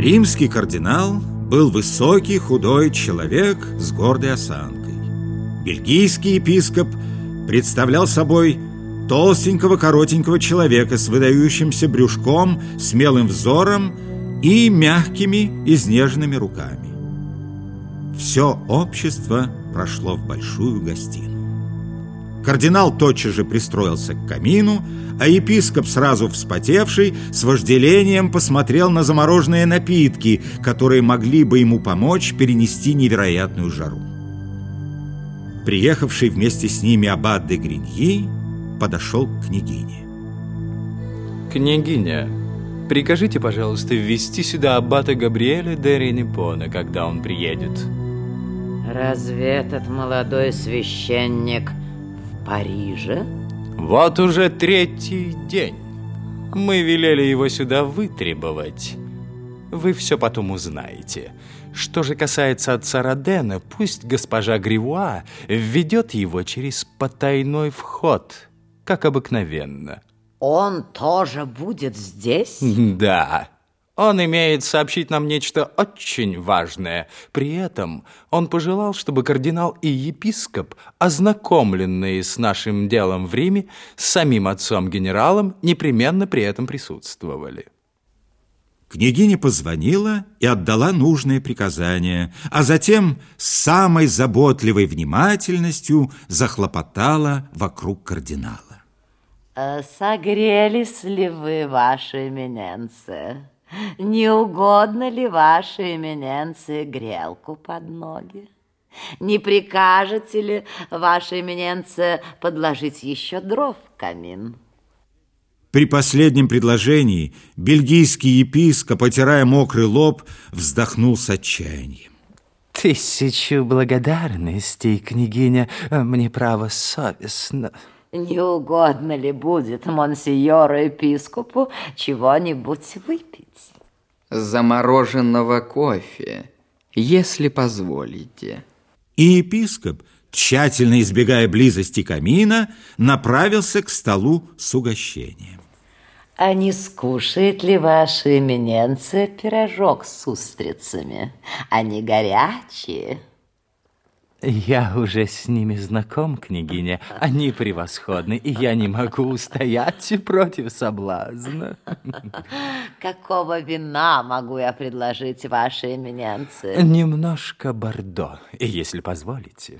Римский кардинал был высокий, худой человек с гордой осанкой. Бельгийский епископ представлял собой толстенького, коротенького человека с выдающимся брюшком, смелым взором и мягкими, изнеженными руками. Все общество прошло в большую гостиную. Кардинал тотчас же пристроился к камину, а епископ, сразу вспотевший, с вожделением посмотрел на замороженные напитки, которые могли бы ему помочь перенести невероятную жару. Приехавший вместе с ними аббат де Гриньи подошел к княгине. Княгиня, прикажите, пожалуйста, ввести сюда аббата Габриэля де Ренепона, когда он приедет. Разве этот молодой священник в Париже? Вот уже третий день. Мы велели его сюда вытребовать. Вы все потом узнаете. Что же касается отца Родена, пусть госпожа Гривуа введет его через потайной вход, как обыкновенно. Он тоже будет здесь? Да. Он имеет сообщить нам нечто очень важное. При этом он пожелал, чтобы кардинал и епископ, ознакомленные с нашим делом в Риме, с самим отцом-генералом, непременно при этом присутствовали. Княгиня позвонила и отдала нужное приказание, а затем с самой заботливой внимательностью захлопотала вокруг кардинала. Э, согрелись ли вы, ваша эминенция? Не угодно ли вашей эминенции грелку под ноги? Не прикажете ли, ваша эминенция, подложить еще дров в камин? При последнем предложении бельгийский епископ, потирая мокрый лоб, вздохнул с отчаянием. Тысячу благодарностей, княгиня, мне право совестно. Не угодно ли будет монсеньору епископу чего-нибудь выпить? Замороженного кофе, если позволите. И епископ, тщательно избегая близости камина, направился к столу с угощением. А не скушает ли ваша эминенция пирожок с устрицами? Они горячие. Я уже с ними знаком, княгиня. Они превосходны, и я не могу устоять против соблазна. Какого вина могу я предложить вашей эминенции? Немножко бордо, если позволите.